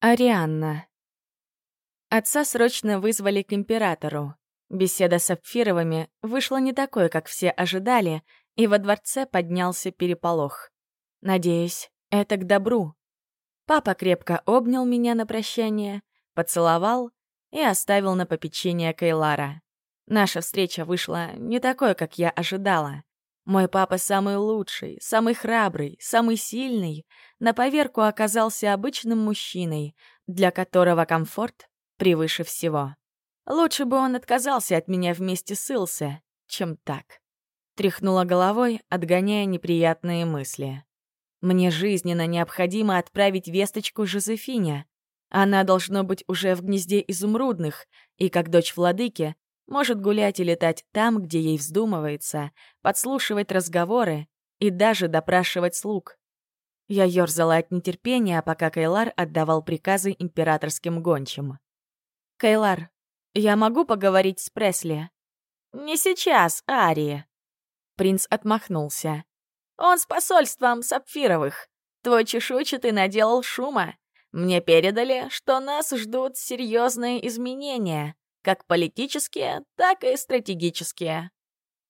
Арианна. Отца срочно вызвали к императору. Беседа с Сапфировыми вышла не такой, как все ожидали, и во дворце поднялся переполох. Надеюсь, это к добру. Папа крепко обнял меня на прощание, поцеловал и оставил на попечение Кайлара. Наша встреча вышла не такой, как я ожидала. Мой папа самый лучший, самый храбрый, самый сильный, на поверку оказался обычным мужчиной, для которого комфорт превыше всего. Лучше бы он отказался от меня вместе с Илсе, чем так. Тряхнула головой, отгоняя неприятные мысли. Мне жизненно необходимо отправить весточку Жозефине. Она должно быть уже в гнезде изумрудных, и как дочь владыки может гулять и летать там, где ей вздумывается, подслушивать разговоры и даже допрашивать слуг. Я ёрзала от нетерпения, пока Кайлар отдавал приказы императорским гончим. «Кайлар, я могу поговорить с Пресли?» «Не сейчас, Ари». Принц отмахнулся. «Он с посольством Сапфировых. Твой чешуйчатый наделал шума. Мне передали, что нас ждут серьезные изменения как политические, так и стратегические.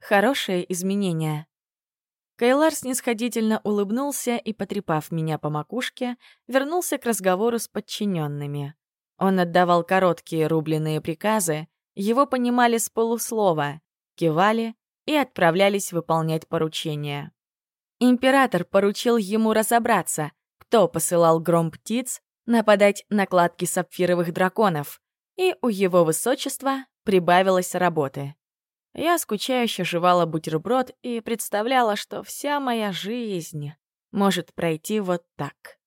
Хорошие изменения. Кайлар снисходительно улыбнулся и, потрепав меня по макушке, вернулся к разговору с подчиненными. Он отдавал короткие рубленые приказы, его понимали с полуслова, кивали и отправлялись выполнять поручения. Император поручил ему разобраться, кто посылал гром птиц нападать на кладки сапфировых драконов, и у его высочества прибавилось работы. Я скучающе жевала бутерброд и представляла, что вся моя жизнь может пройти вот так.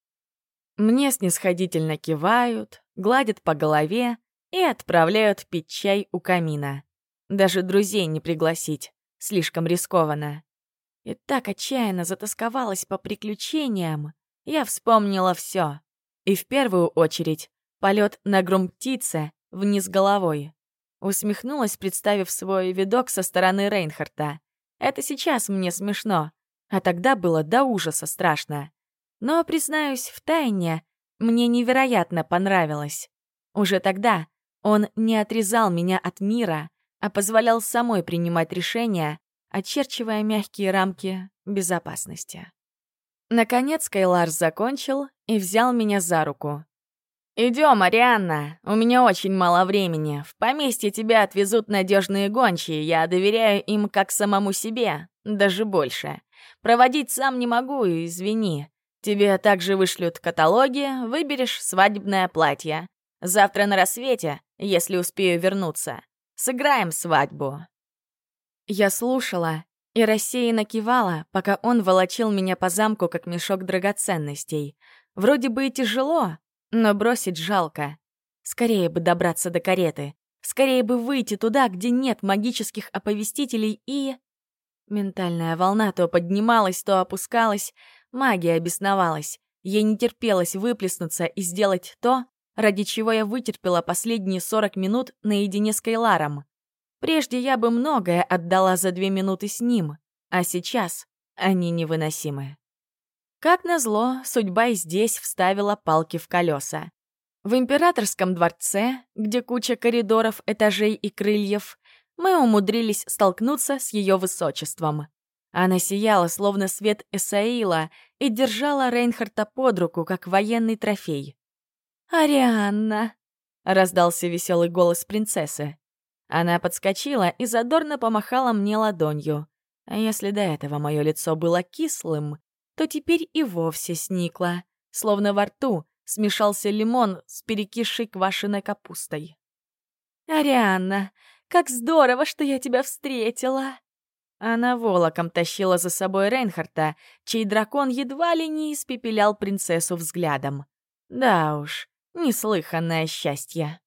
Мне снисходительно кивают, гладят по голове и отправляют пить чай у камина. Даже друзей не пригласить, слишком рискованно. И так отчаянно затасковалась по приключениям, я вспомнила все. И в первую очередь полет на гром птицы вниз головой. Усмехнулась, представив свой видок со стороны Рейнхарта. Это сейчас мне смешно, а тогда было до ужаса страшно. Но, признаюсь, в тайне мне невероятно понравилось. Уже тогда он не отрезал меня от мира, а позволял самой принимать решения, очерчивая мягкие рамки безопасности. Наконец Кайларс закончил и взял меня за руку. «Идем, Арианна, у меня очень мало времени. В поместье тебя отвезут надежные гончие, я доверяю им как самому себе, даже больше. Проводить сам не могу, извини. Тебе также вышлют каталоги, выберешь свадебное платье. Завтра на рассвете, если успею вернуться, сыграем свадьбу». Я слушала и рассеянно кивала, пока он волочил меня по замку, как мешок драгоценностей. Вроде бы и тяжело, но бросить жалко. Скорее бы добраться до кареты. Скорее бы выйти туда, где нет магических оповестителей и... Ментальная волна то поднималась, то опускалась. Магия бесновалась. Ей не терпелось выплеснуться и сделать то, ради чего я вытерпела последние 40 минут наедине с Кайларом. Прежде я бы многое отдала за две минуты с ним, а сейчас они невыносимы. Как назло, судьба и здесь вставила палки в колеса. В императорском дворце, где куча коридоров, этажей и крыльев, мы умудрились столкнуться с ее высочеством. Она сияла, словно свет Эсаила, и держала Рейнхарта под руку, как военный трофей. «Арианна!» — раздался веселый голос принцессы. Она подскочила и задорно помахала мне ладонью. А если до этого мое лицо было кислым, то теперь и вовсе сникла, словно во рту смешался лимон с перекисшей квашеной капустой. «Арианна, как здорово, что я тебя встретила!» Она волоком тащила за собой Рейнхарта, чей дракон едва ли не испепелял принцессу взглядом. Да уж, неслыханное счастье.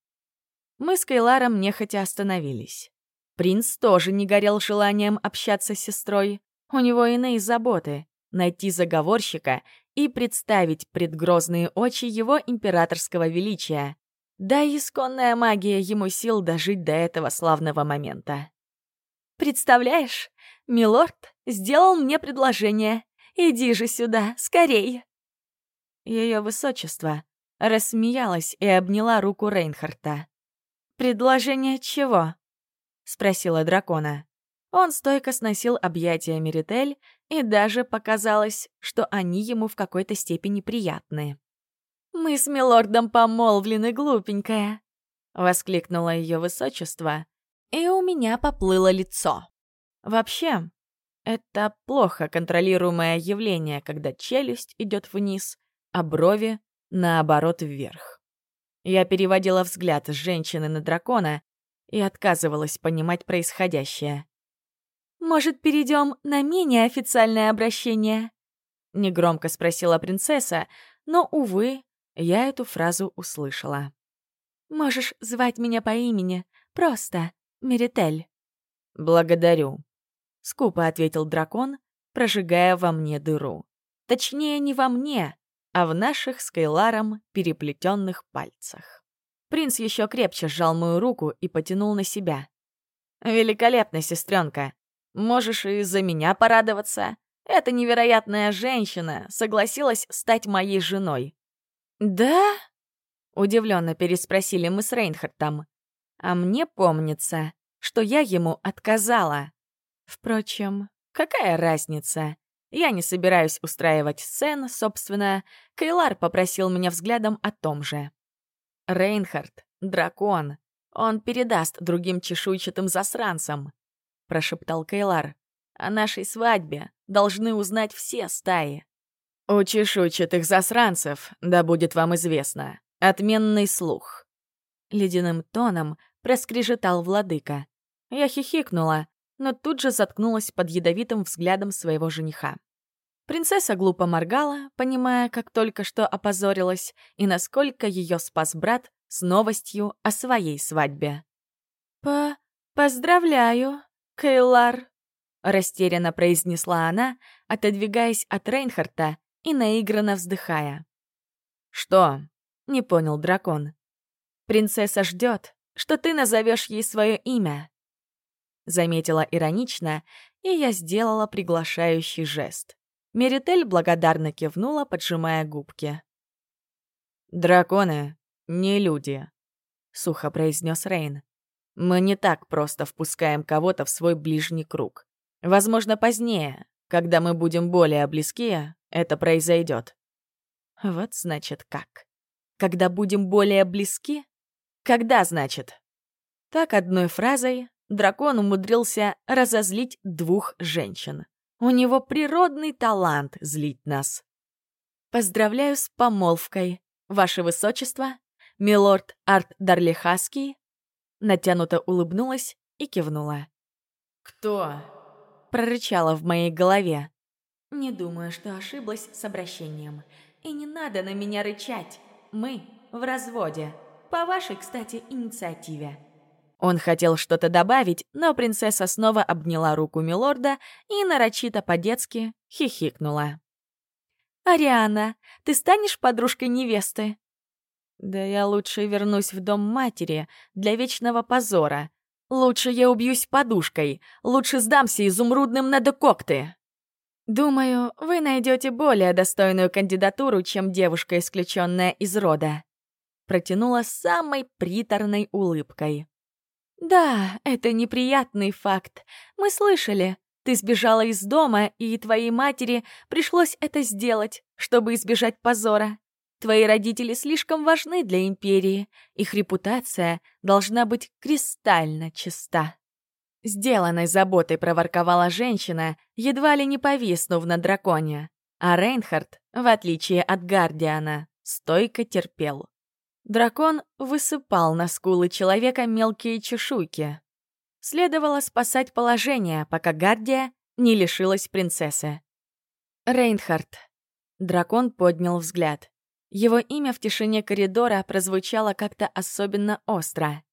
Мы с Кайларом нехотя остановились. Принц тоже не горел желанием общаться с сестрой. У него иные заботы найти заговорщика и представить предгрозные очи его императорского величия. Да исконная магия ему сил дожить до этого славного момента. «Представляешь, милорд сделал мне предложение. Иди же сюда, скорей!» Ее высочество рассмеялась и обняла руку Рейнхарта. «Предложение чего?» — спросила дракона. Он стойко сносил объятия Меритель, и даже показалось, что они ему в какой-то степени приятны. «Мы с милордом помолвлены, глупенькая!» — воскликнуло ее высочество, и у меня поплыло лицо. Вообще, это плохо контролируемое явление, когда челюсть идет вниз, а брови, наоборот, вверх. Я переводила взгляд с женщины на дракона и отказывалась понимать происходящее. «Может, перейдем на менее официальное обращение?» Негромко спросила принцесса, но, увы, я эту фразу услышала. «Можешь звать меня по имени, просто Меритель». «Благодарю», — скупо ответил дракон, прожигая во мне дыру. Точнее, не во мне, а в наших с Кейларом переплетенных пальцах. Принц еще крепче сжал мою руку и потянул на себя. «Великолепно, сестренка. Можешь и за меня порадоваться. Эта невероятная женщина согласилась стать моей женой». «Да?» — удивленно переспросили мы с Рейнхардтом. А мне помнится, что я ему отказала. Впрочем, какая разница? Я не собираюсь устраивать сцен, собственно. Кейлар попросил меня взглядом о том же. Рейнхард — дракон. Он передаст другим чешуйчатым засранцам прошептал Кейлар. «О нашей свадьбе должны узнать все стаи». «У чешуйчатых засранцев, да будет вам известно, отменный слух». Ледяным тоном проскрежетал владыка. Я хихикнула, но тут же заткнулась под ядовитым взглядом своего жениха. Принцесса глупо моргала, понимая, как только что опозорилась, и насколько ее спас брат с новостью о своей свадьбе. «По... поздравляю!» «Кейлар», — растерянно произнесла она, отодвигаясь от Рейнхарта и наигранно вздыхая. «Что?» — не понял дракон. «Принцесса ждет, что ты назовешь ей свое имя», — заметила иронично, и я сделала приглашающий жест. Меритель благодарно кивнула, поджимая губки. «Драконы не люди», — сухо произнес Рейн. Мы не так просто впускаем кого-то в свой ближний круг. Возможно, позднее, когда мы будем более близки, это произойдет. Вот значит как. Когда будем более близки? Когда, значит? Так одной фразой дракон умудрился разозлить двух женщин. У него природный талант злить нас. Поздравляю с помолвкой, Ваше Высочество, милорд Арт Дарлихаский натянуто улыбнулась и кивнула. «Кто?» — прорычала в моей голове. «Не думаю, что ошиблась с обращением. И не надо на меня рычать. Мы в разводе. По вашей, кстати, инициативе». Он хотел что-то добавить, но принцесса снова обняла руку милорда и нарочито по-детски хихикнула. «Ариана, ты станешь подружкой невесты?» Да я лучше вернусь в дом матери для вечного позора. Лучше я убьюсь подушкой. Лучше сдамся изумрудным на декокты. Думаю, вы найдете более достойную кандидатуру, чем девушка, исключенная из рода. Протянула самой приторной улыбкой. Да, это неприятный факт. Мы слышали. Ты сбежала из дома, и твоей матери пришлось это сделать, чтобы избежать позора. Твои родители слишком важны для Империи, их репутация должна быть кристально чиста. Сделанной заботой проворковала женщина, едва ли не повиснув на драконе. А Рейнхард, в отличие от Гардиана, стойко терпел. Дракон высыпал на скулы человека мелкие чешуйки. Следовало спасать положение, пока Гардия не лишилась принцессы. Рейнхард. Дракон поднял взгляд. Его имя в тишине коридора прозвучало как-то особенно остро.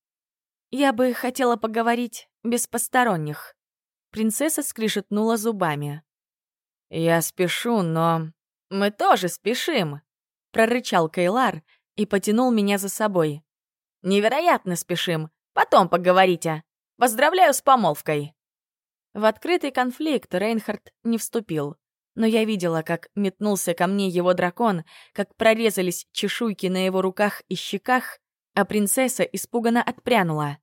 «Я бы хотела поговорить без посторонних». Принцесса скрижетнула зубами. «Я спешу, но...» «Мы тоже спешим!» — прорычал Кейлар и потянул меня за собой. «Невероятно спешим! Потом поговорите! Поздравляю с помолвкой!» В открытый конфликт Рейнхард не вступил. Но я видела, как метнулся ко мне его дракон, как прорезались чешуйки на его руках и щеках, а принцесса испуганно отпрянула.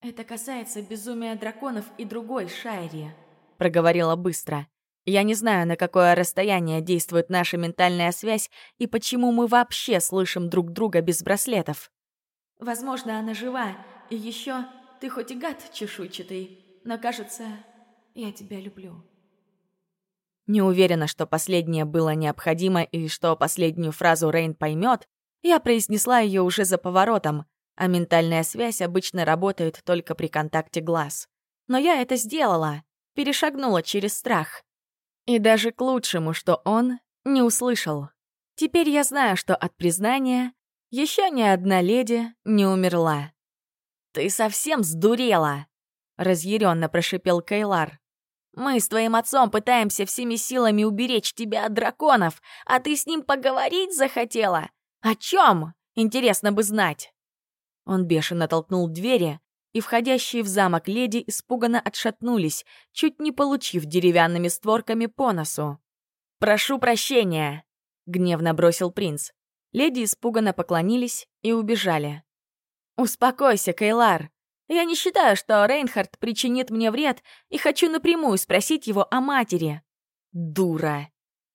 «Это касается безумия драконов и другой Шайри», — проговорила быстро. «Я не знаю, на какое расстояние действует наша ментальная связь и почему мы вообще слышим друг друга без браслетов. Возможно, она жива, и еще ты хоть и гад чешуйчатый, но, кажется, я тебя люблю». Не уверена, что последнее было необходимо и что последнюю фразу Рейн поймет, я произнесла ее уже за поворотом, а ментальная связь обычно работает только при контакте глаз. Но я это сделала, перешагнула через страх. И даже к лучшему, что он не услышал. Теперь я знаю, что от признания еще ни одна леди не умерла. «Ты совсем сдурела!» — разъяренно прошипел Кайлар. «Мы с твоим отцом пытаемся всеми силами уберечь тебя от драконов, а ты с ним поговорить захотела? О чем? Интересно бы знать!» Он бешено толкнул двери, и входящие в замок леди испуганно отшатнулись, чуть не получив деревянными створками по носу. «Прошу прощения!» — гневно бросил принц. Леди испуганно поклонились и убежали. «Успокойся, Кейлар. Я не считаю, что Рейнхард причинит мне вред и хочу напрямую спросить его о матери». «Дура!»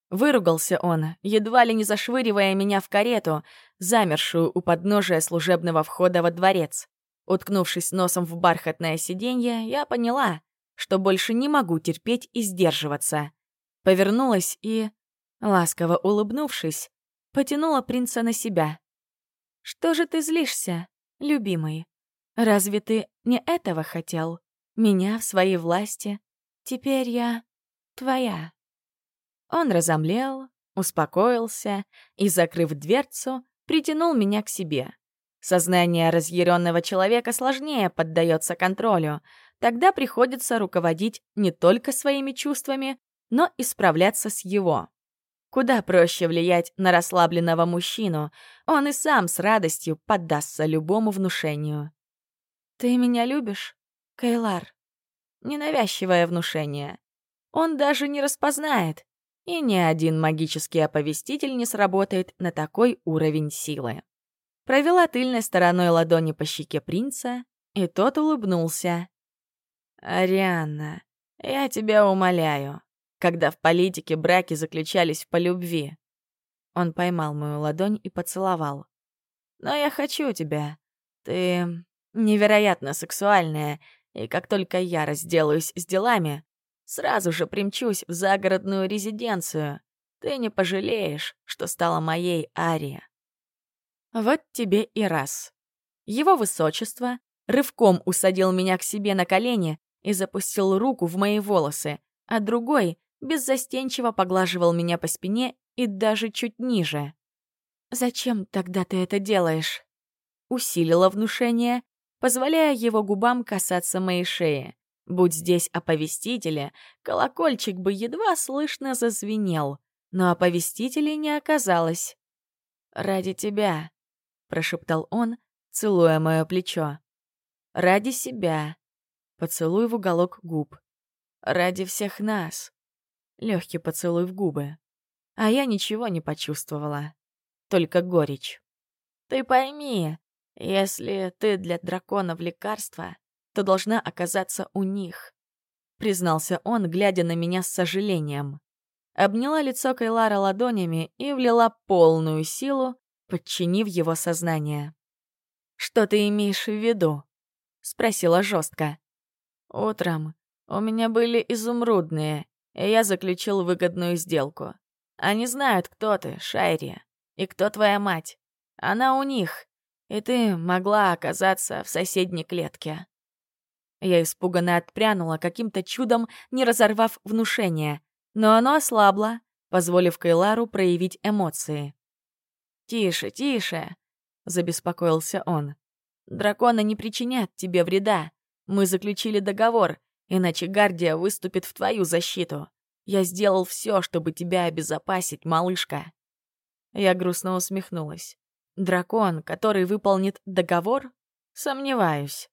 Выругался он, едва ли не зашвыривая меня в карету, замершую у подножия служебного входа во дворец. Уткнувшись носом в бархатное сиденье, я поняла, что больше не могу терпеть и сдерживаться. Повернулась и, ласково улыбнувшись, потянула принца на себя. «Что же ты злишься, любимый? Разве ты не этого хотел? Меня в своей власти? Теперь я твоя». Он разомлел, успокоился и, закрыв дверцу, притянул меня к себе. Сознание разъяренного человека сложнее поддается контролю. Тогда приходится руководить не только своими чувствами, но и справляться с его. Куда проще влиять на расслабленного мужчину, он и сам с радостью поддастся любому внушению. «Ты меня любишь, Кайлар?» Ненавязчивое внушение. Он даже не распознает, и ни один магический оповеститель не сработает на такой уровень силы. Провела тыльной стороной ладони по щеке принца, и тот улыбнулся. «Арианна, я тебя умоляю, когда в политике браки заключались по любви». Он поймал мою ладонь и поцеловал. «Но я хочу тебя. Ты невероятно сексуальная, и как только я разделаюсь с делами, Сразу же примчусь в загородную резиденцию. Ты не пожалеешь, что стала моей Ария. Вот тебе и раз. Его высочество рывком усадил меня к себе на колени и запустил руку в мои волосы, а другой беззастенчиво поглаживал меня по спине и даже чуть ниже. «Зачем тогда ты это делаешь?» Усилила внушение, позволяя его губам касаться моей шеи. Будь здесь оповестители, колокольчик бы едва слышно зазвенел, но оповестителей не оказалось. «Ради тебя», — прошептал он, целуя мое плечо. «Ради себя», — поцелуй в уголок губ. «Ради всех нас», — легкий поцелуй в губы. А я ничего не почувствовала, только горечь. «Ты пойми, если ты для драконов лекарство, то должна оказаться у них», — признался он, глядя на меня с сожалением. Обняла лицо Кайлара ладонями и влила полную силу, подчинив его сознание. «Что ты имеешь в виду?» — спросила жестко. «Утром у меня были изумрудные, и я заключил выгодную сделку. Они знают, кто ты, Шайри, и кто твоя мать. Она у них, и ты могла оказаться в соседней клетке. Я испуганно отпрянула, каким-то чудом не разорвав внушение, но оно ослабло, позволив Кайлару проявить эмоции. «Тише, тише!» — забеспокоился он. «Драконы не причинят тебе вреда. Мы заключили договор, иначе Гардия выступит в твою защиту. Я сделал все, чтобы тебя обезопасить, малышка». Я грустно усмехнулась. «Дракон, который выполнит договор? Сомневаюсь.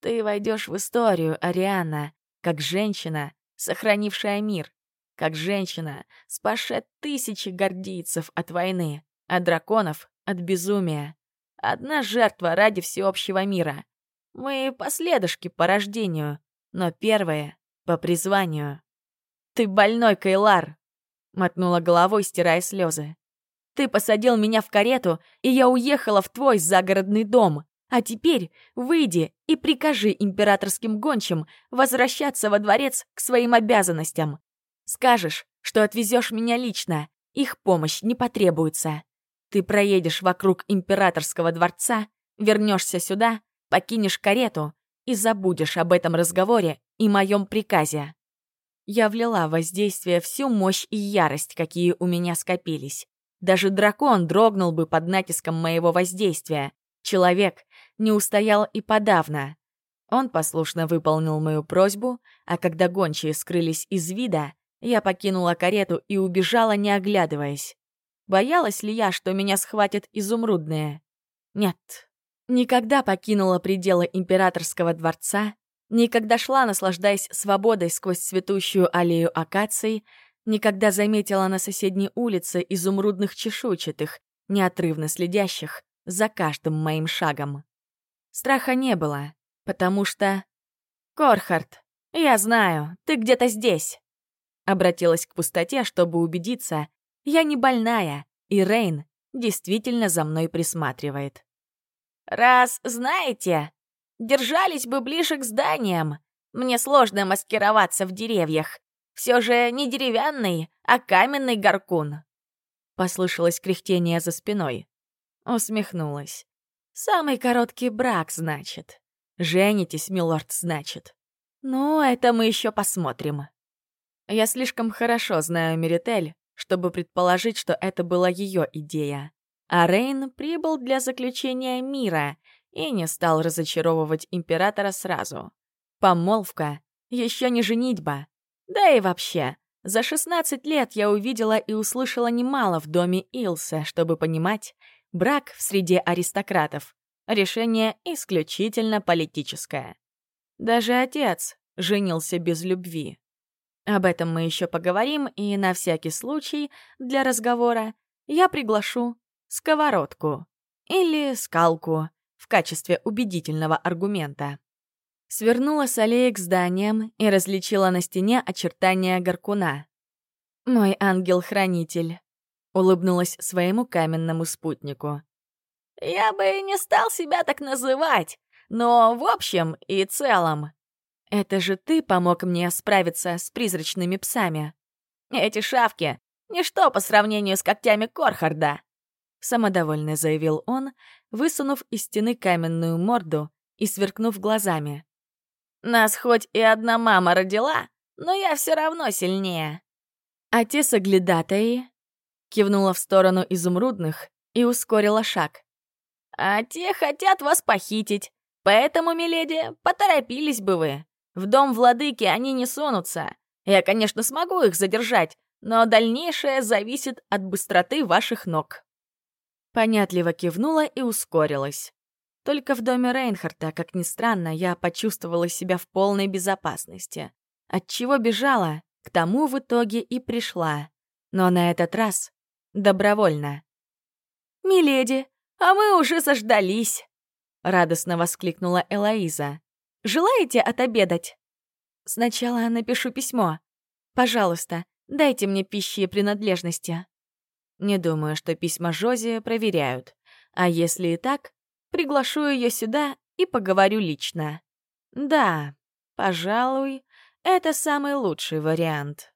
Ты войдешь в историю, Ариана, как женщина, сохранившая мир. как женщина, спасшая тысячи гордийцев от войны, а драконов — от безумия. Одна жертва ради всеобщего мира. Мы последушки по рождению, но первые — по призванию. «Ты больной, Кайлар!» — мотнула головой, стирая слезы. «Ты посадил меня в карету, и я уехала в твой загородный дом. А теперь выйди и прикажи императорским гончим возвращаться во дворец к своим обязанностям. Скажешь, что отвезешь меня лично, их помощь не потребуется. Ты проедешь вокруг императорского дворца, вернешься сюда, покинешь карету и забудешь об этом разговоре и моем приказе. Я влила в воздействие всю мощь и ярость, какие у меня скопились. Даже дракон дрогнул бы под натиском моего воздействия. Человек не устоял и подавно. Он послушно выполнил мою просьбу, а когда гончие скрылись из вида, я покинула карету и убежала, не оглядываясь. Боялась ли я, что меня схватят изумрудные? Нет. Никогда покинула пределы императорского дворца, Никогда шла, наслаждаясь свободой сквозь цветущую аллею акаций, никогда заметила на соседней улице изумрудных чешуйчатых, неотрывно следящих за каждым моим шагом. Страха не было, потому что... «Корхард, я знаю, ты где-то здесь!» Обратилась к пустоте, чтобы убедиться, я не больная, и Рейн действительно за мной присматривает. «Раз знаете, Держались бы ближе к зданиям. Мне сложно маскироваться в деревьях. Все же не деревянный, а каменный горкун. Послышалось кряхтение за спиной. Усмехнулась. Самый короткий брак, значит. Женитесь, милорд, значит. Ну, это мы еще посмотрим. Я слишком хорошо знаю Меритель, чтобы предположить, что это была ее идея. А Рейн прибыл для заключения мира и не стал разочаровывать императора сразу. Помолвка — еще не женитьба. Да и вообще, за 16 лет я увидела и услышала немало в доме Илса, чтобы понимать, брак в среде аристократов — решение исключительно политическое. Даже отец женился без любви. Об этом мы еще поговорим, и на всякий случай для разговора я приглашу сковородку или скалку, в качестве убедительного аргумента. Свернула с аллеи к зданиям и различила на стене очертания горкуна. «Мой ангел-хранитель», — улыбнулась своему каменному спутнику. «Я бы не стал себя так называть, но в общем и целом. Это же ты помог мне справиться с призрачными псами. Эти шавки — ничто по сравнению с когтями Корхарда самодовольно заявил он, высунув из стены каменную морду и сверкнув глазами. «Нас хоть и одна мама родила, но я все равно сильнее». А те соглядатаи кивнула в сторону изумрудных и ускорила шаг. «А те хотят вас похитить, поэтому, миледи, поторопились бы вы. В дом владыки они не сунутся. Я, конечно, смогу их задержать, но дальнейшее зависит от быстроты ваших ног». Понятливо кивнула и ускорилась. Только в доме Рейнхарта, как ни странно, я почувствовала себя в полной безопасности. От чего бежала, к тому в итоге и пришла. Но на этот раз добровольно. «Миледи, а мы уже заждались!» — радостно воскликнула Элоиза. «Желаете отобедать?» «Сначала напишу письмо. Пожалуйста, дайте мне пищи и принадлежности». Не думаю, что письма Жози проверяют. А если и так, приглашу ее сюда и поговорю лично. Да, пожалуй, это самый лучший вариант.